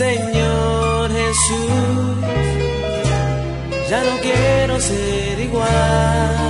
Señor Jesús. Ya no quiero ser igual.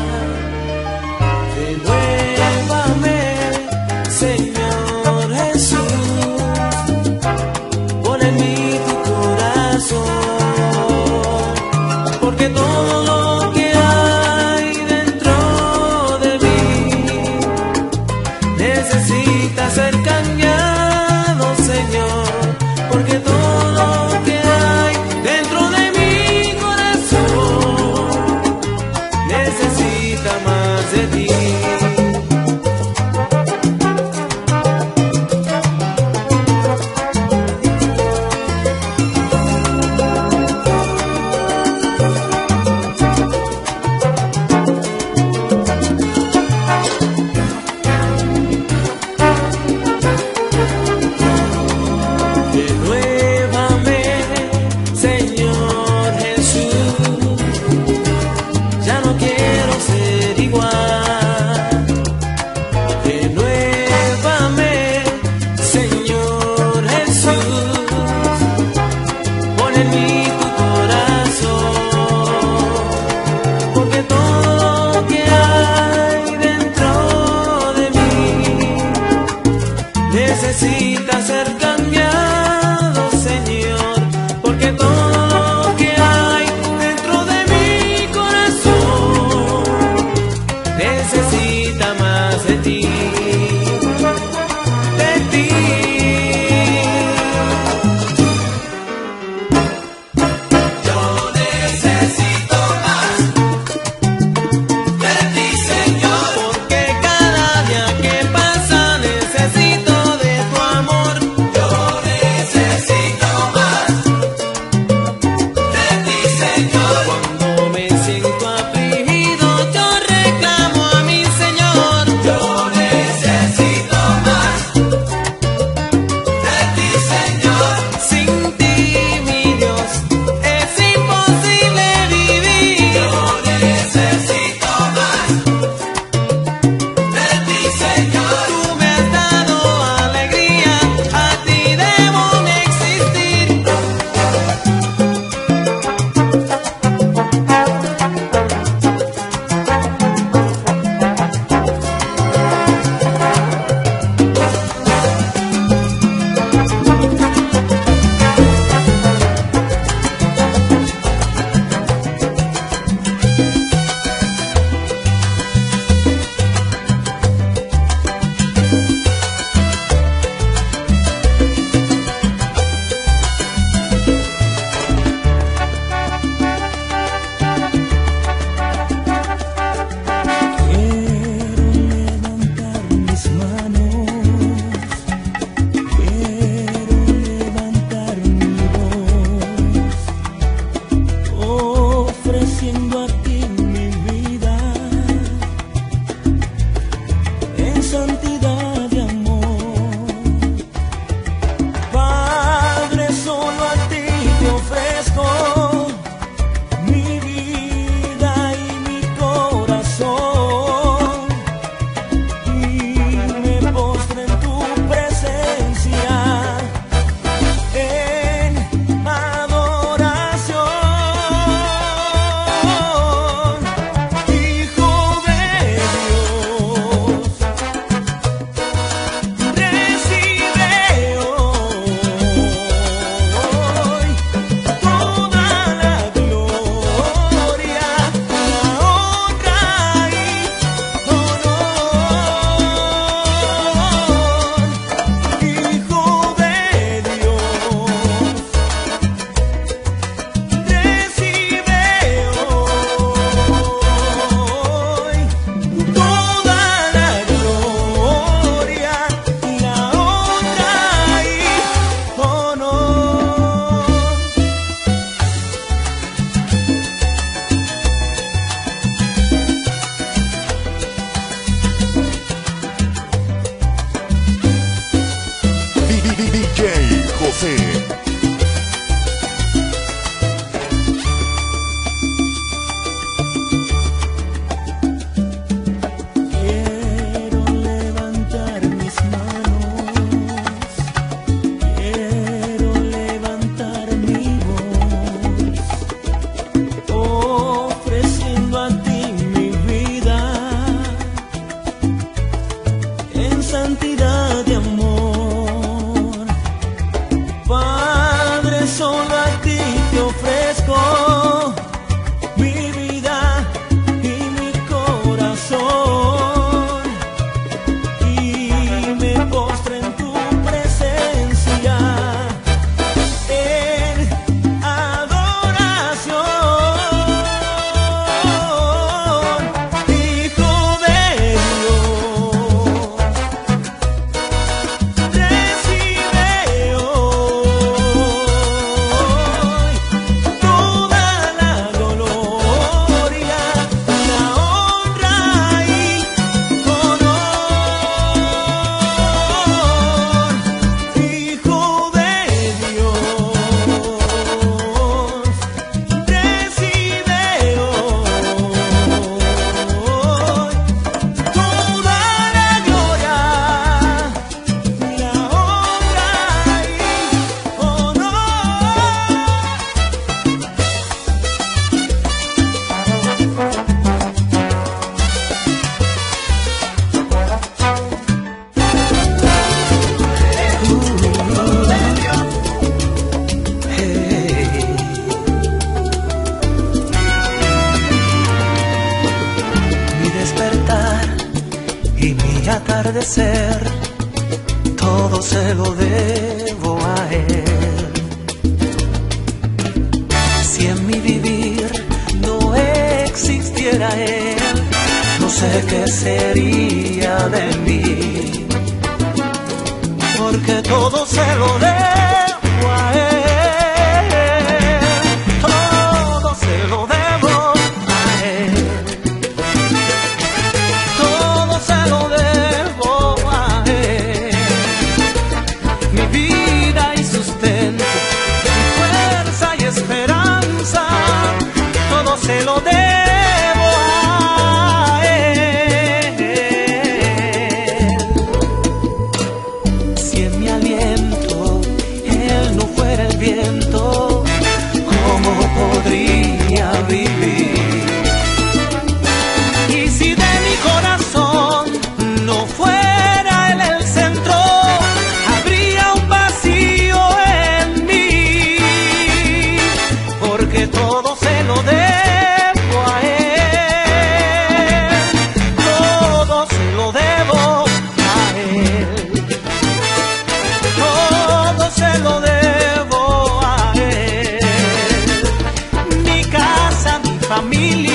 Familia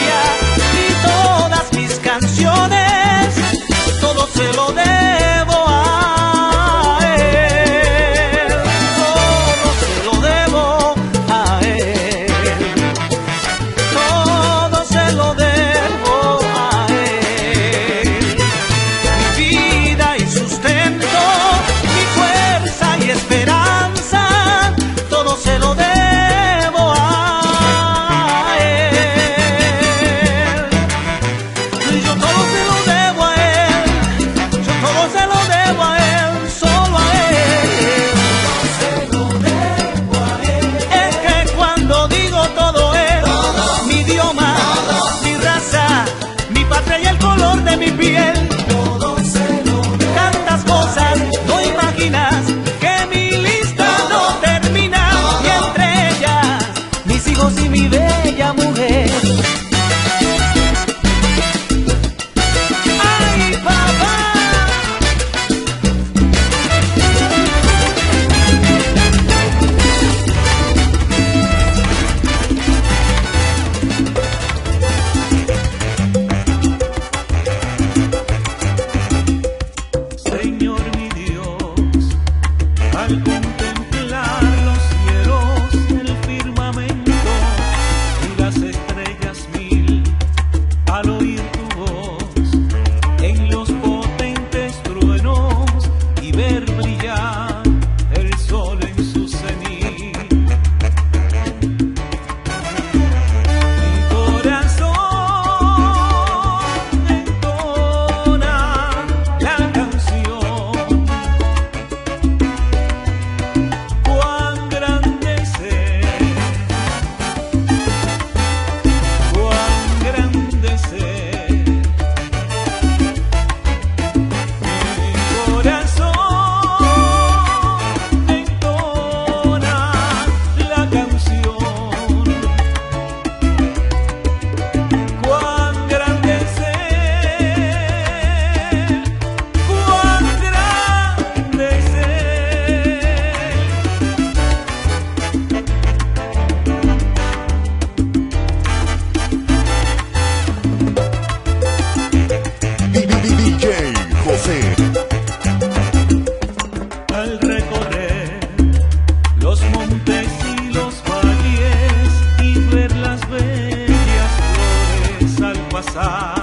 pasar.